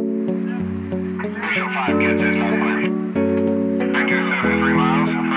Five kids is not one. Seven, three miles.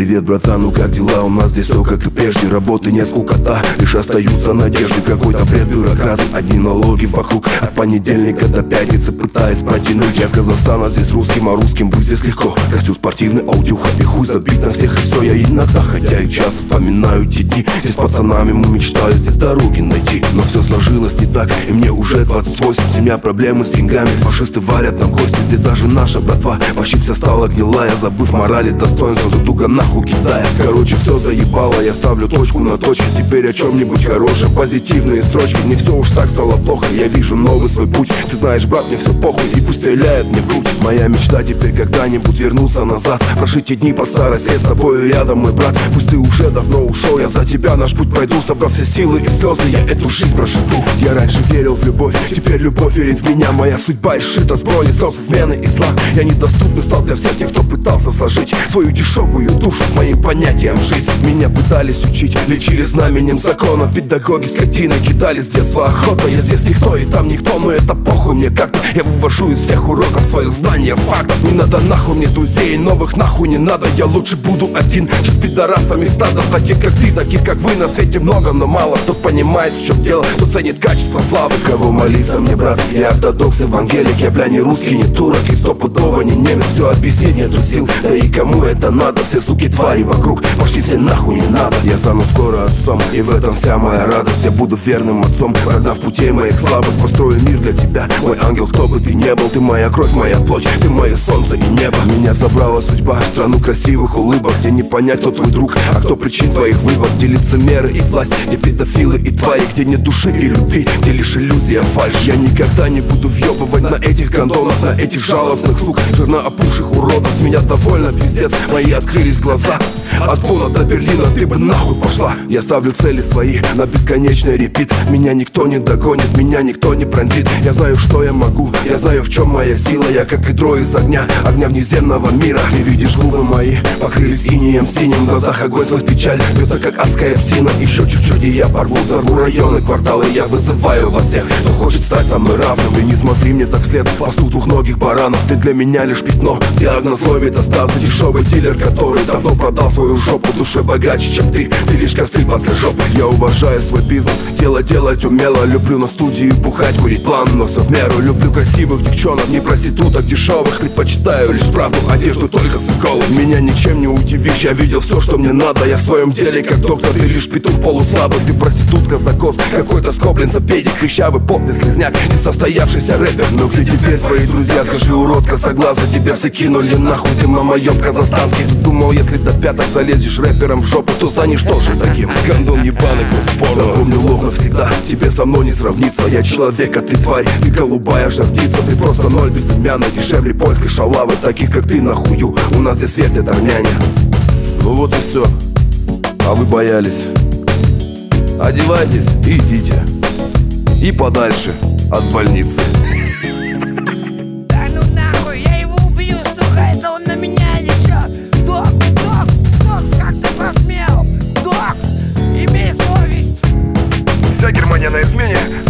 Привет, братан, ну как дела? У нас здесь все как и прежде Работы нет, скукота, лишь остаются надежды Какой-то бред бюрократ, одни налоги вокруг От понедельника до пятницы пытаясь протянуть Я с Казахстана здесь русским, а русским быть здесь легко Костюм спортивный, аудюха и хуй забит на всех И все я иногда, хотя и часто вспоминаю те дни Здесь пацанами мы мечтали здесь дороги найти Но все сложилось не так, и мне уже 28 Семья проблемы с деньгами, фашисты варят нам кости Здесь даже наша братва почти вся стала гнилая Забыв морали, достоинства, туго нахуй нахуй Китая. Короче, все заебало, я ставлю точку на точке. Теперь о чем-нибудь хорошем, позитивные строчки Не все уж так стало плохо, я вижу новый свой путь. Ты знаешь, брат, мне все похуй, и пусть стреляет мне в грудь. Моя мечта теперь когда-нибудь вернуться назад. Прожить те дни по старости с тобой рядом, мой брат. Пусть ты уже давно ушел, я за тебя наш путь пройду Собрав все силы и слезы, я эту жизнь проживу. Я раньше верил в любовь, теперь любовь верит в меня. Моя судьба изшита с брони, слез, измены и зла. Я недоступный стал для всех тех, кто пытался сложить Свою дешевую душу с моим понятием жизнь Меня пытались учить, лечили знаменем закона. Педагоги скотины кидали с детства охота. Я здесь никто и там никто, но это похуй мне как-то. Я вывожу из всех уроков свое знание фактов. Не надо нахуй мне друзей, новых нахуй не надо. Я лучше буду один, чем с пидорасами стада. Таких как ты, таких как вы на свете много, но мало Кто понимает в чем дело, кто ценит качество славы? Кого молиться мне, брат, я ортодокс, евангелик Я бля не русский, не турок. И стопудово не немец. Все объяснить нету сил, да и кому это надо? Все суки твари вокруг. Пошли все нахуй не надо. Я стану скоро отцом И в этом вся моя радость. Я буду верным отцом Продав путей моих слабых. Построю мир для тебя Мой ангел, кто бы ты не был. Ты моя кровь, моя плоть Ты мое солнце и небо. Меня забрала судьба Страну красивых улыбок. Где не понять, кто твой друг А кто причин твоих вывод. Где лицемеры и власть Где педофилы и твари Где нет души и любви Где лишь иллюзия фальшь. Я никогда не буду въебывать на этих гондонах На этих жалостных сук. Жирно опухших уродов С меня довольно пиздец. Мои открылись глаза от Бона до Берлина ты бы нахуй пошла. Я ставлю цели свои на бесконечный репит. Меня никто не догонит, меня никто не пронзит. Я знаю, что я могу, я знаю, в чем моя сила. Я как ядро из огня, огня внеземного мира. Ты видишь губы мои, покрылись инеем синим В глазах. Огонь сквозь печаль, бьется как адская псина. Еще чуть-чуть и я порву, взорву районы, кварталы. Я вызываю вас всех, кто хочет стать со мной равным. Ты не смотри мне так вслед, пастух двухногих баранов. Ты для меня лишь пятно, диагноз злой метастаз Дешевый дилер, который давно продал свою жопу душе богаче, чем ты. Ты лишь костры под жопы Я уважаю свой бизнес, дело делать умело. Люблю на студии бухать, курить план, но все в меру. Люблю красивых девчонок, не проституток дешевых. Предпочитаю лишь правду, одежду только с иколой Меня ничем не удивишь, я видел все, что мне надо. Я в своем деле как доктор, ты лишь петух полуслабый. Ты проститутка, закос, какой-то скоплен педик Хрящавый попный слезняк, несостоявшийся рэпер. Но где теперь твои друзья, скажи урод косоглаза Тебя все кинули нахуй, ты моем казахстанский Тут думал, если до пяток залезешь рэпером в жопу, то станешь тоже таким. Гандон ебаный кроссборно Запомни лов навсегда, тебе со мной не сравнится. Я человек, а ты тварь, ты голубая жартица Ты просто ноль безымянный, дешевле польской шалавы Таких как ты нахую, у нас здесь светят армяне Ну вот и все, а вы боялись? Одевайтесь и идите. И подальше от больницы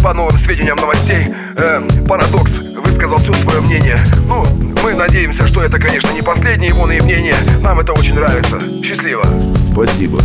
по новым сведениям новостей. Э, Парадокс высказал все свое мнение. Ну, мы надеемся, что это, конечно, не последнее его мнение Нам это очень нравится. Счастливо. Спасибо